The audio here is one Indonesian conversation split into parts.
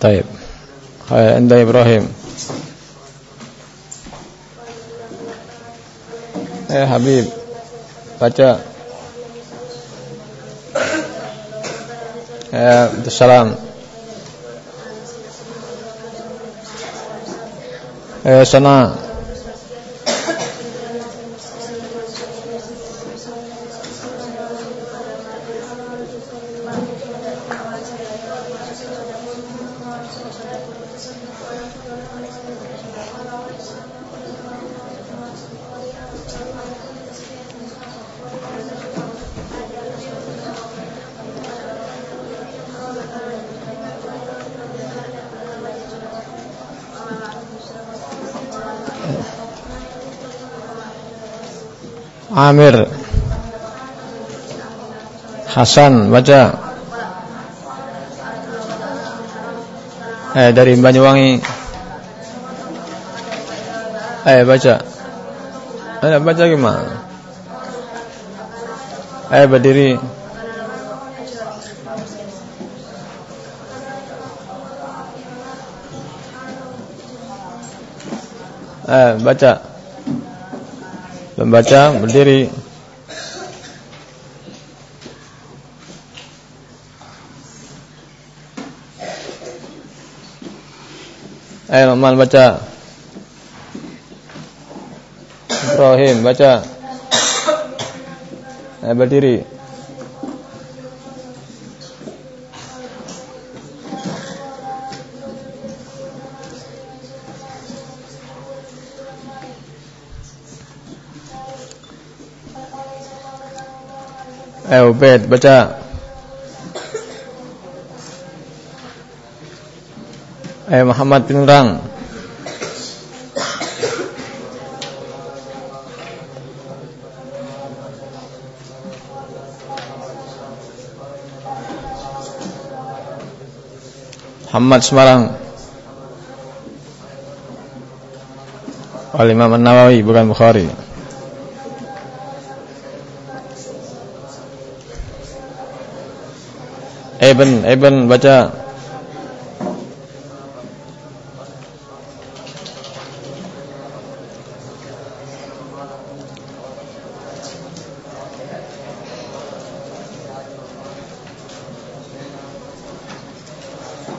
طيب عند Ibrahim, Eh Habib Baca. Eh Salam Eh Sana. Amir. Hasan baca. Eh dari Banyuwangi. Eh baca. Eh baca gimana? Eh berdiri. Eh baca Membaca berdiri. Ayo Maman baca. Ibrahim baca. Ayo berdiri Ubed baca. Eh Muhammad bin Rang Muhammad Semarang. Al-Imam An-Nawawi bukan Bukhari Ibn Ibn baca.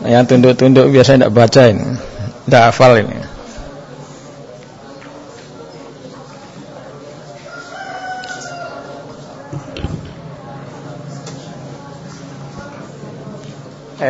Yang tunduk-tunduk biasanya tidak baca ini. Tidak hafal ini Eh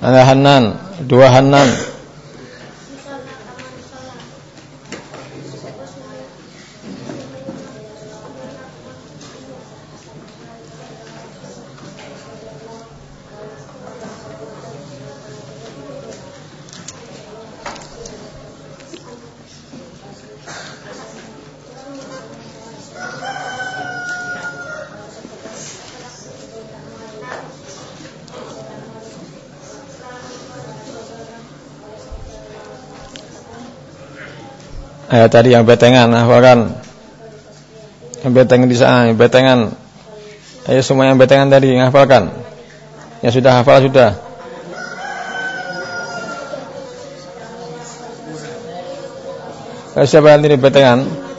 Ada Hanan, dua Hanan. Eh, tadi yang betengan, hafalkan. Yang betengan di sana, yang betengan. Ayo semua yang betengan tadi, hafalkan. Yang sudah hafal sudah. Eh, siapa yang ini betengan?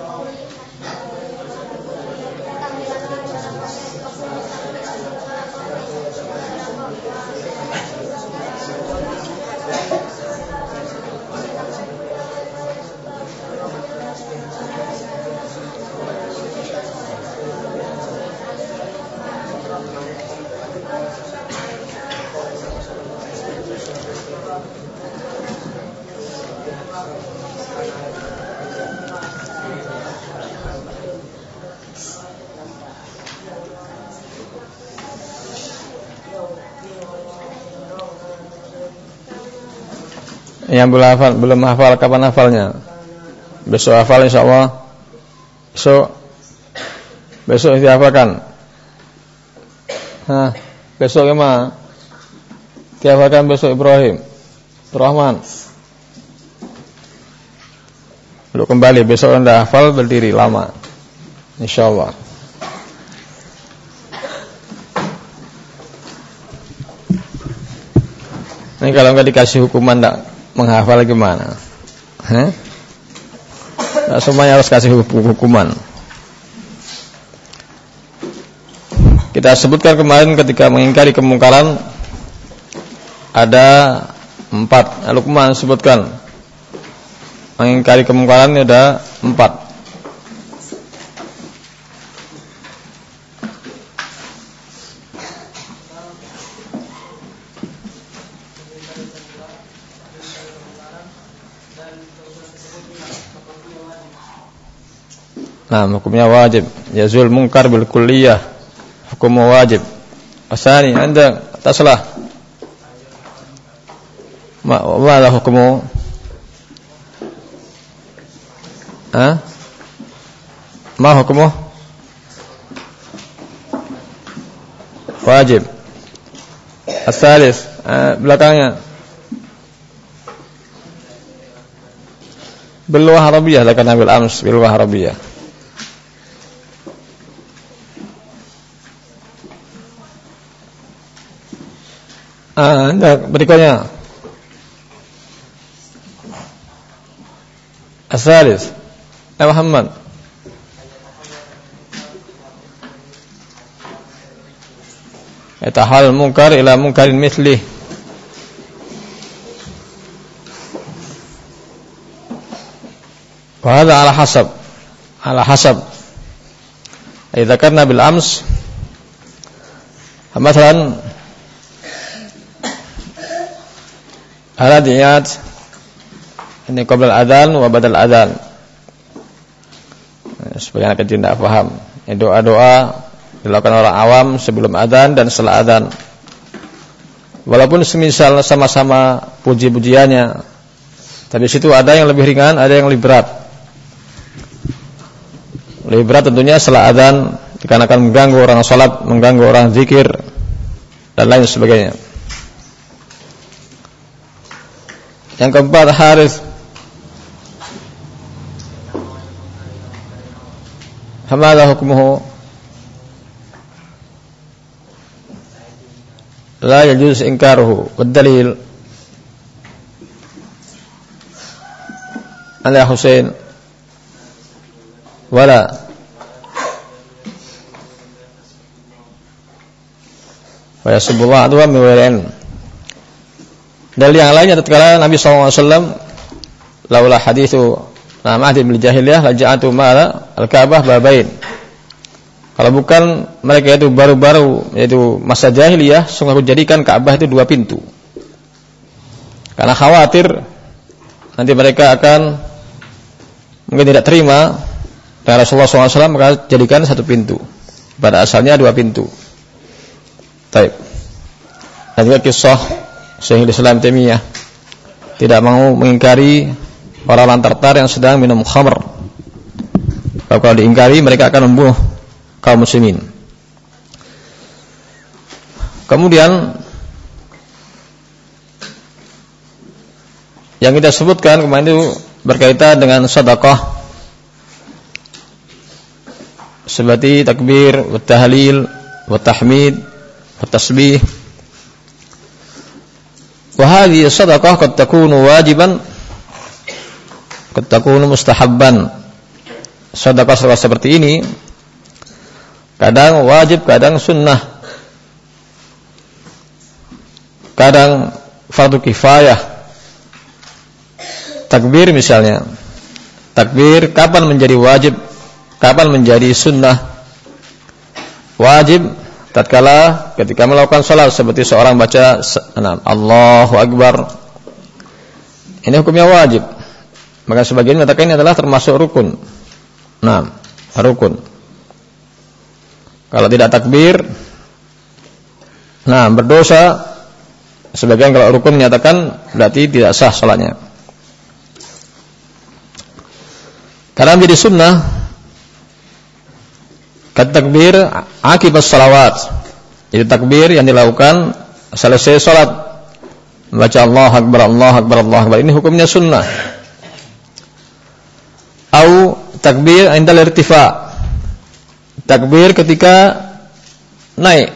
Yang belum hafal, belum hafal kapan hafalnya? Besok hafal Insya Allah. Besok besok dihafalkan. Hah, besok ya mah. Dihafalkan besok Ibrahim. Rahman. Kembali besok anda hafal berdiri lama. Insya Allah. Ini kalau nggak dikasih hukuman nggak menghafal gimana? Nah, semuanya harus kasih hukuman. Kita sebutkan kemarin ketika mengingkari kemungkaran ada empat. Lukman sebutkan mengingkari kemungkaran ada empat. Nah, hukumnya wajib. Yazul mungkar bil kulliyah. Hukum wajib. Asani, anda tak salah. Ma, ma hukumu? Ha? Ma hukumu? Wajib. Asalis, eh, belakangnya. Bilwah Arabiyah, lakan ambil ams, bilwah Arabiyah. Ah, berikutnya. Asalis. Ya Muhammad. Yatahal munkar ila munkarin mislih. وهذا على حسب على حسب إذا كنا بالأمس مثلا Al-adiyat ini qabla adzan wa badal Sebagian anak kecil tidak paham. Doa-doa dilakukan orang awam sebelum adzan dan setelah adzan. Walaupun semisal sama-sama puji-pujiannya, tapi situ ada yang lebih ringan, ada yang lebih berat. Lebih berat tentunya setelah adzan dikarenakan mengganggu orang salat, mengganggu orang zikir dan lain sebagainya. Yang keempat Haris Hamada hukmuhu. La yajuz inkaruhu. Wadalil Ala Husain. Wala. Wa yasubullah adwa miwairin dan yang lainnya Nabi SAW laula hadithu nah mahdi bil jahiliyah la ja'atu ma'ala al-Ka'bah babain. Kalau bukan mereka itu baru-baru yaitu masa jahiliyah, sungguh aku jadikan Ka'bah itu dua pintu. Karena khawatir nanti mereka akan mungkin tidak terima dan Rasulullah SAW maka jadikan satu pintu. Pada asalnya dua pintu. Taib. Dan juga kisah Syekhul Islam Taimiyah tidak mau mengingkari orang-orang Tartar yang sedang minum khamr. Kalau diingkari mereka akan membunuh kaum muslimin. Kemudian yang kita sebutkan kemarin itu berkaitan dengan sedekah seperti takbir, tahlil, tahmid, tasbih. Wa sedekah sadaqah qad takunu wajiban ketakunu mustahabban. Sedekah-sedekah seperti ini kadang wajib, kadang sunnah. Kadang fardu kifayah. Takbir misalnya. Takbir kapan menjadi wajib kapan menjadi sunnah? Wajib tatkala ketika melakukan sholat seperti seorang baca Allahu Akbar. Ini hukumnya wajib. Maka sebagian mengatakan ini adalah termasuk rukun. Nah, rukun. Kalau tidak takbir, nah berdosa. Sebagian kalau rukun menyatakan berarti tidak sah salatnya. Karena menjadi sunnah kata takbir akibat salawat. Jadi takbir yang dilakukan selesai salat. Baca Allah Akbar, Allah Akbar, Allah Akbar. Ini hukumnya sunnah. Au takbir indal irtifa. Takbir ketika naik.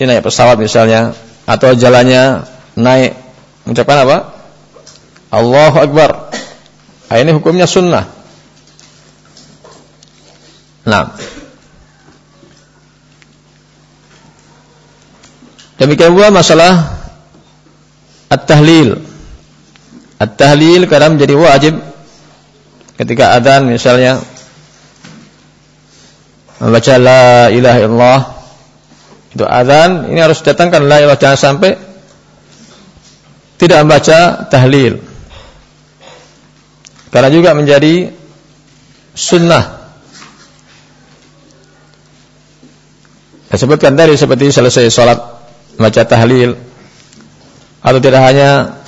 Ini naik pesawat misalnya atau jalannya naik mengucapkan apa? Allahu Akbar. Nah, ini hukumnya sunnah. Nah. Demikian pula masalah at-tahlil. At-tahlil kadang menjadi wajib ketika adzan misalnya membaca la ilaha illallah itu adzan ini harus datangkan la ilaha jangan sampai tidak membaca tahlil. Karena juga menjadi sunnah. Saya sebutkan tadi seperti selesai sholat membaca tahlil atau tidak hanya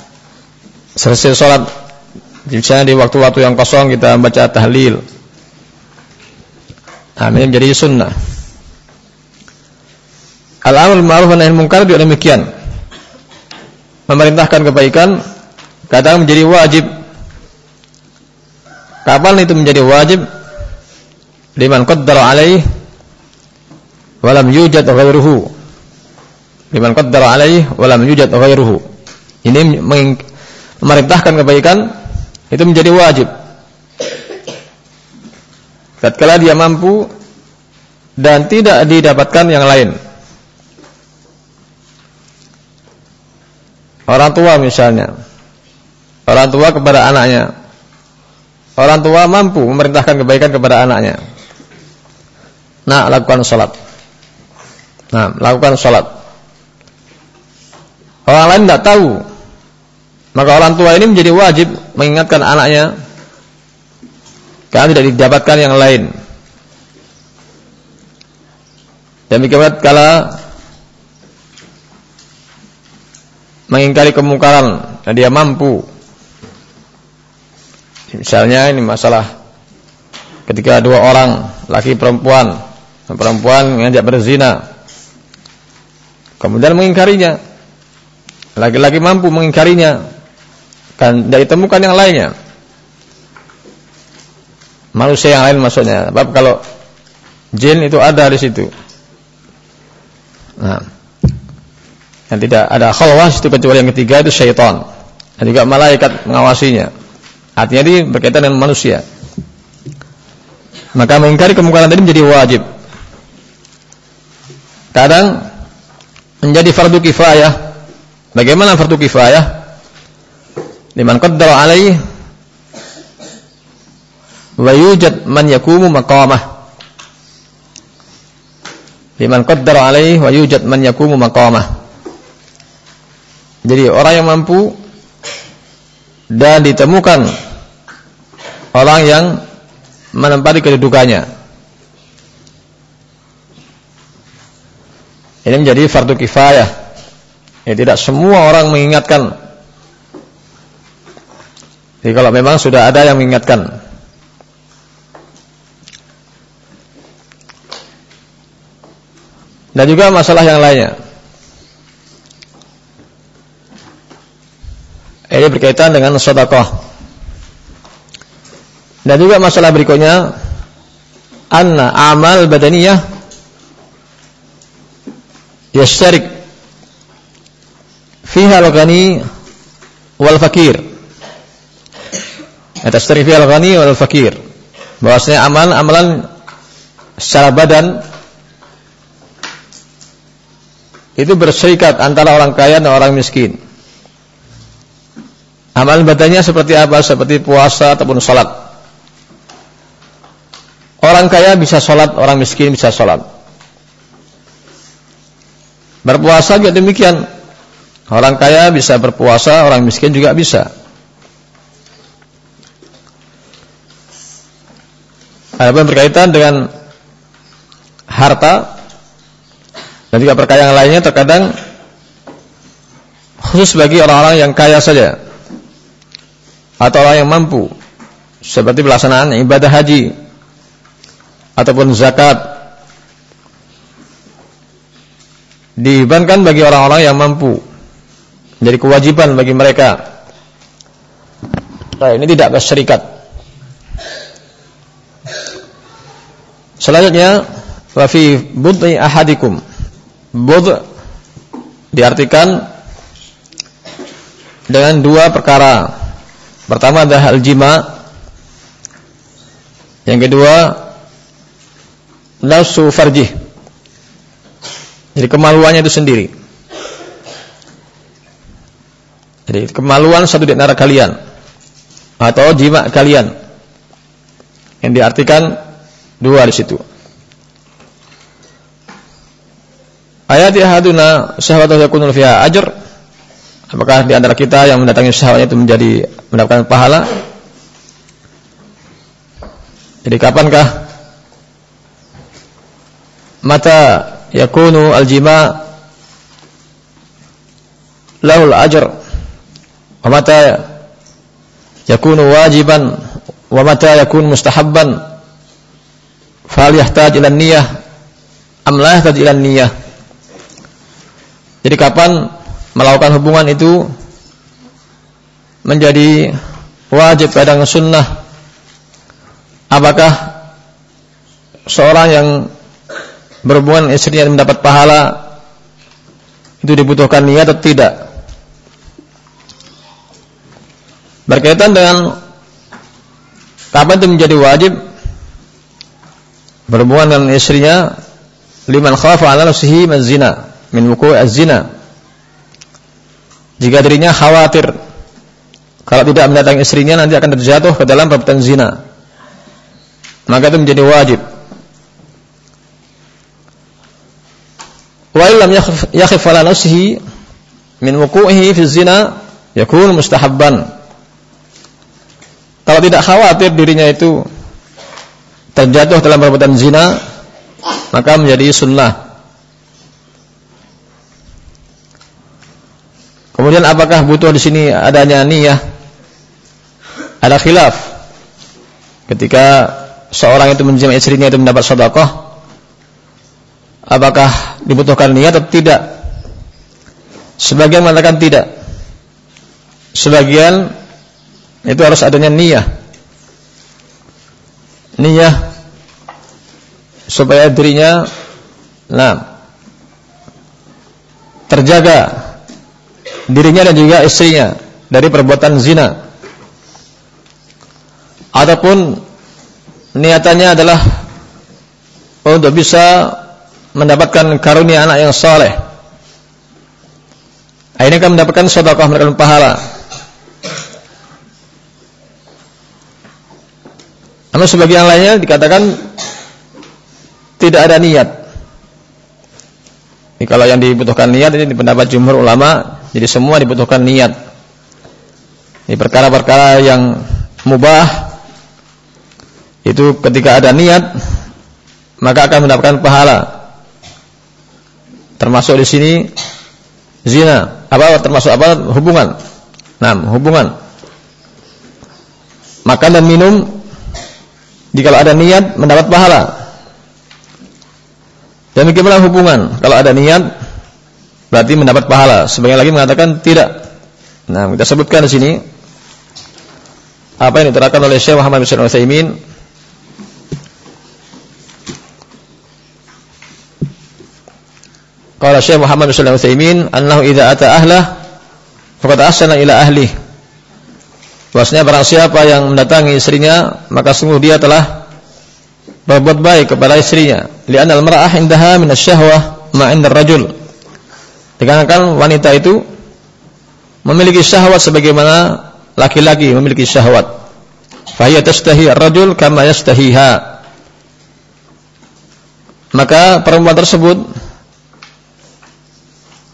selesai sholat Misalnya di waktu-waktu yang kosong kita baca tahlil. Nah, ini menjadi sunnah. Al-amr ma'ruf nahi munkar juga demikian. Memerintahkan kebaikan kadang menjadi wajib. Kapan itu menjadi wajib? Liman qaddara alaih walam yujad ghairuhu. Liman qaddara alaih walam yujad ghairuhu. Ini memerintahkan kebaikan itu menjadi wajib. Tatkala dia mampu dan tidak didapatkan yang lain. Orang tua misalnya. Orang tua kepada anaknya. Orang tua mampu memerintahkan kebaikan kepada anaknya. Nah, lakukan sholat. Nah, lakukan sholat. Orang lain tidak tahu maka orang tua ini menjadi wajib mengingatkan anaknya karena tidak didapatkan yang lain. Demikian kala mengingkari kemungkaran dan dia mampu. Misalnya ini masalah ketika dua orang laki perempuan, perempuan mengajak berzina, kemudian mengingkarinya, laki-laki mampu mengingkarinya, kan tidak ditemukan yang lainnya. Manusia yang lain maksudnya. Sebab kalau jin itu ada di situ. Nah, yang tidak ada khalwas itu kecuali yang ketiga itu syaitan. Dan juga malaikat mengawasinya. Artinya ini berkaitan dengan manusia. Maka mengingkari kemungkaran tadi menjadi wajib. Kadang menjadi fardu kifayah. Bagaimana fardu kifayah? Liman qaddara alaih wa yujad man yakumu maqamah. Liman qaddara alaih wa yujad man yakumu maqamah. Jadi orang yang mampu dan ditemukan orang yang menempati kedudukannya. Ini menjadi fardu kifayah. Ya tidak semua orang mengingatkan jadi kalau memang sudah ada yang mengingatkan. Dan juga masalah yang lainnya. Ini berkaitan dengan sedekah. Dan juga masalah berikutnya anna amal badaniyah yashtarik fiha al-ghani wal fakir atas tarifi al-ghani wal fakir. Bahwasanya amal amalan secara badan itu berserikat antara orang kaya dan orang miskin. Amal badannya seperti apa? Seperti puasa ataupun salat. Orang kaya bisa salat, orang miskin bisa salat. Berpuasa juga demikian. Orang kaya bisa berpuasa, orang miskin juga bisa. Adapun berkaitan dengan harta. Dan juga perkara lainnya terkadang khusus bagi orang-orang yang kaya saja. Atau orang yang mampu. Seperti pelaksanaan ibadah haji. Ataupun zakat. Dibebankan bagi orang-orang yang mampu. Menjadi kewajiban bagi mereka. Nah, ini tidak berserikat selanjutnya wa fi budhi ahadikum. Bud diartikan dengan dua perkara. Pertama adalah al-jima yang kedua nafsu farjih. Jadi kemaluannya itu sendiri. Jadi kemaluan satu di antara kalian atau jima kalian. Yang diartikan dua di situ. Ayat haduna syahwatu yakunul fiha ajr. Apakah di antara kita yang mendatangi syahwatnya itu menjadi mendapatkan pahala? Jadi kapankah mata yakunu al-jima lahul ajr wa mata yakunu wajiban wa mata yakun mustahabban fal yahtaj ila niyyah am la yahtaj ila niyyah jadi kapan melakukan hubungan itu menjadi wajib kadang sunnah? Apakah seorang yang berhubungan istrinya mendapat pahala itu dibutuhkan niat atau tidak? Berkaitan dengan kapan itu menjadi wajib berhubungan dengan istrinya liman khafa ala nafsihi min zina min wuku' az-zina. Jika dirinya khawatir kalau tidak mendatangi istrinya nanti akan terjatuh ke dalam perbuatan zina. Maka itu menjadi wajib. Wa illam yakhif ala nafsihi min wuqu'ihi fi zina yakun mustahabban. Kalau tidak khawatir dirinya itu terjatuh dalam perbuatan zina maka menjadi sunnah. Kemudian apakah butuh di sini adanya niyah? Ada khilaf. Ketika seorang itu menjima istrinya itu mendapat sedekah apakah dibutuhkan niat atau tidak? Sebagian mengatakan tidak. Sebagian itu harus adanya niat niat supaya dirinya nah terjaga dirinya dan juga istrinya dari perbuatan zina ataupun niatannya adalah untuk bisa mendapatkan karunia anak yang soleh. Ini akan mendapatkan sedekah, mendapatkan pahala. Namun sebagian lainnya dikatakan tidak ada niat. Jadi kalau yang dibutuhkan niat ini di pendapat jumhur ulama, jadi semua dibutuhkan niat. Ini perkara-perkara yang mubah itu ketika ada niat maka akan mendapatkan pahala. Termasuk di sini zina. Apa termasuk apa? Hubungan. Nah, hubungan. Makan dan minum jika ada niat mendapat pahala. Dan bagaimana hubungan? Kalau ada niat berarti mendapat pahala. Sebagian lagi mengatakan tidak. Nah, kita sebutkan di sini apa yang diterangkan oleh Syekh Muhammad bin Utsaimin Qala Syekh Muhammad bin Shalih Utsaimin, "Annahu idza ata ahlah faqad ahsana ila ahli." Bahwasanya barang siapa yang mendatangi istrinya, maka sungguh dia telah berbuat baik kepada istrinya. Li'anna al-mar'ah indaha min asy-syahwah ma 'inda ar-rajul. Dikarenakan wanita itu memiliki syahwat sebagaimana laki-laki memiliki syahwat. Fahiya tastahi ar-rajul kama yastahiha. Maka perempuan tersebut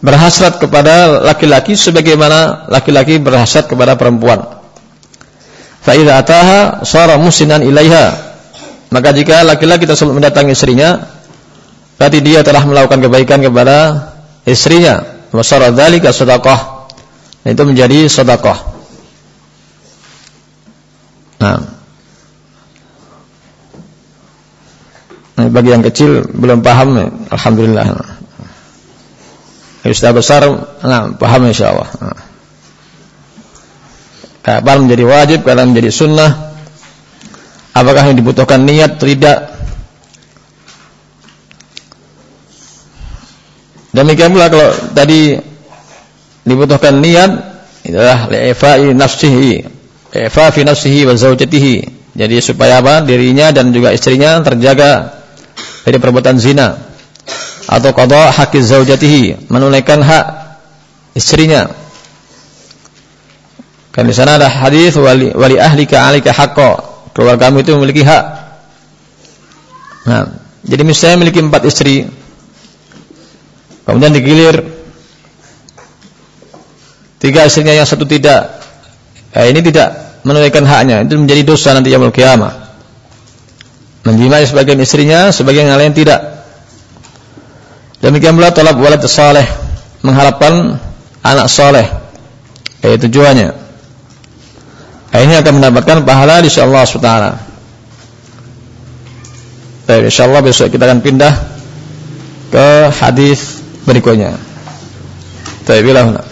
berhasrat kepada laki-laki sebagaimana laki-laki berhasrat kepada perempuan. Fa'idha ataha sara musinan ilaiha. Maka jika laki-laki tersebut mendatangi istrinya, berarti dia telah melakukan kebaikan kepada istrinya. Masara dhalika sadaqah. Itu menjadi sadaqah nah. nah. Bagi yang kecil belum paham, alhamdulillah. Ustaz besar, nah, paham insyaallah. Nah. Kapan menjadi wajib, kapan menjadi sunnah, apakah yang dibutuhkan niat atau tidak. Demikian pula kalau tadi dibutuhkan niat adalah li'ifai nafsihi, ifa fi nafsihi wa zawjatihi. Jadi supaya apa? Dirinya dan juga istrinya terjaga dari perbuatan zina atau qada hak zaujatihi, menunaikan hak istrinya. Kan di sana ada hadis wali, wali ahlika alika. Keluarga kamu itu memiliki hak. Nah, jadi misalnya memiliki empat istri, kemudian digilir tiga istrinya yang satu tidak, eh, ini tidak menunaikan haknya, itu menjadi dosa nanti yang kiamah. Menjimai sebagian istrinya, sebagian yang lain tidak. Demikian pula tolak walad saleh, mengharapkan anak soleh. Eh tujuannya. Nah, ini akan mendapatkan pahala di Allah SWT. Baik, insyaallah besok kita akan pindah ke hadis berikutnya. Bila